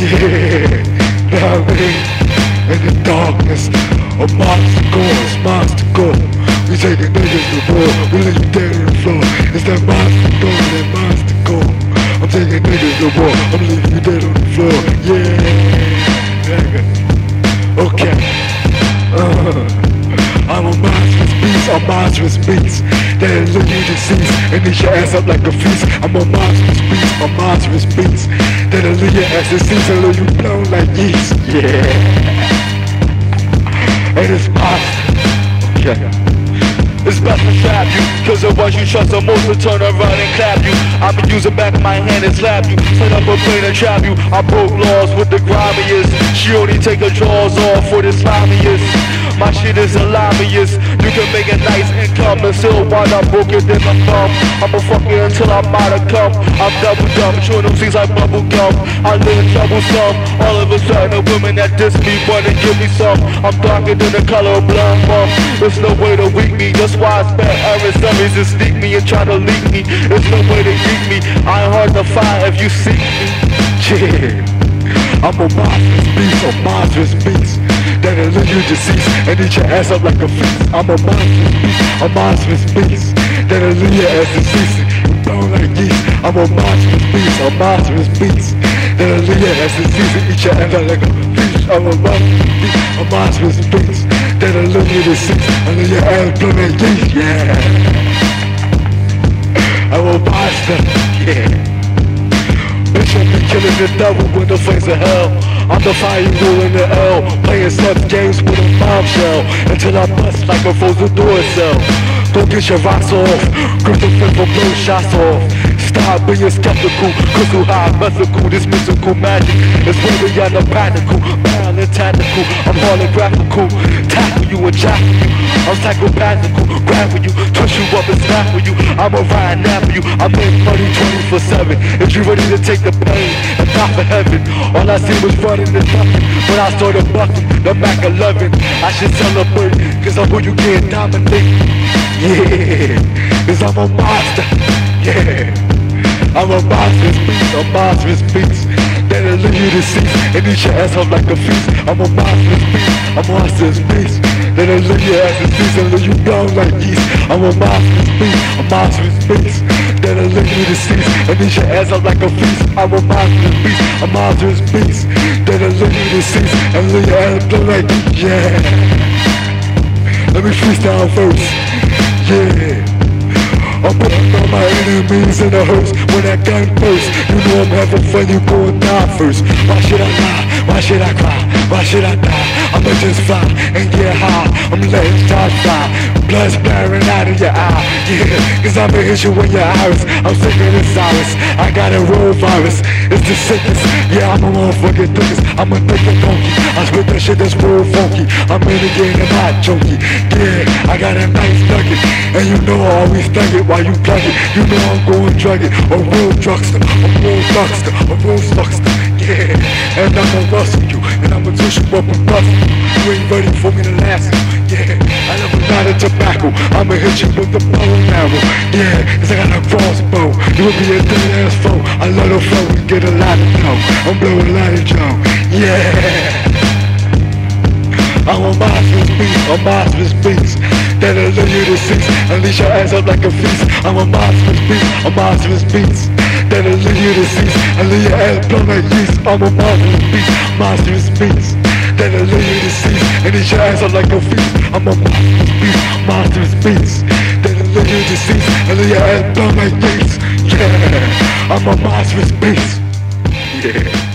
Yeah, me in the darkness, a monster goes, monster go. We taking niggas to war, we leave you dead on the floor. It's that monster go, that monster go. I'm taking niggas to war, I'm leaving you dead on the floor. Yeah, nigga. Okay. Uh, I'm a monstrous beast, I'm monstrous beast. You to cease and eat your ass up like a feast. I'm a monstrous beast, a monstrous beast. That'll leave your ass to cease and leave you blown like yeast. Yeah. And it's monster. Okay. It's best to trap you Cause the ones you trust the most will turn around and clap you I've been using back of my hand and slap you Set up a plane and trap you I broke laws with the grimiest She only take her jaws off for the slimiest My shit is hilarious. You can make a nice income and still wind up broken than a thumb. I'ma fuck it until I'm out of cum. I'm double dumb, chewing them things like bubble gum. I live troublesome All of a sudden the women that diss me wanna give me some. I'm darker than the color of blood mom. There's no way to weak me. That's why I spent every summers to sneak me and try to leak me. There's no way to geek me. I ain't hard to find if you seek me. Yeah. I'm a monstrous beast, a monstrous beast That'll leave you deceased and eat your ass up like a feast. I'm a monstrous beast, a monstrous beast That'll leave your ass deceased blown like yeast. I'm a monstrous beast, a monstrous beast. That'll leave your ass deceased and eat your ass up like a feast. I'm a monstrous beast, a monstrous beast That'll leave you deceased and leave your ass blown like yeast. Yeah. I'm a monster, the devil with the face of hell. I'm the fire ruling the L, playing sex games with a bombshell until I bust like a frozen door cell. Go get your rocks off, grip the for blow shots off. Stop being skeptical, crystal high, mythical, this mystical magic is way beyond the practical, bound and. I'm holographical, tackle you and jackal you. I'm psychopathical, grabbing you, twist you up and with you. I'm a ride nap you, I make money 24 7. If you ready to take the pain and die for heaven, all I see was running and ducking. When I started bucking, the Mac 11, I should celebrate, cause I'm who you can't dominate. Yeah, cause I'm a monster. Yeah, I'm a monstrous beast, a monstrous beast. Leave you deceased and eat your ass up like a feast. I'm a monstrous beast, a monstrous beast. That'll leave your ass deceased and leave you blown like yeast. I'm a monstrous beast, a monstrous beast. That'll leave you deceased and eat your ass up like a feast. I'm a monstrous beast, a monstrous beast. That'll leave you deceased and leave your ass blown like. Yeah. Let me freestyle first. Yeah. I'm putting all my enemies in a hearse When that gun bursts You know I'm having fun, you gon' die first Why should I lie? Why should I cry? Why should I die? I'ma just fly and get high I'm letting stars fly Blood splattering out of your eye Yeah, cause I'ma hit you in your iris. I'm sick sicker than Cyrus I got a road virus. It's the sickest Yeah, I'm a motherfucking thickest. I'm a thicker donkey I spit that shit that's real funky. I'm in the game and not junkie Yeah, I got a nice nugget. And you know I always thug it while you plug it. You know I'm going drug it. A real drugster. A real thugster A real sluckster Yeah, and I'ma rustle you And I'ma twist you up and bust you. You ain't ready for me to last Yeah, I love a lot of tobacco I'ma hit you with the bow arrow Yeah, cause I got a crossbow You would be a dead ass foe. I love the flow and get a lot of dough. I'm blowing a lot of Joe Yeah. I'm a monstrous beast, a monstrous beast That'll leave you to cease and leash your ass up like a feast. I'm a monstrous beast, a monstrous beast You to cease and leave your ass blown like yeast. I'm a monstrous beast, monstrous beast. That'll leave you to cease and leash your ass up like a feast. I'm a monstrous beast, monstrous beast. That'll leave you to cease and leave your ass blown like yeast. Yeah, I'm a monstrous beast. Yeah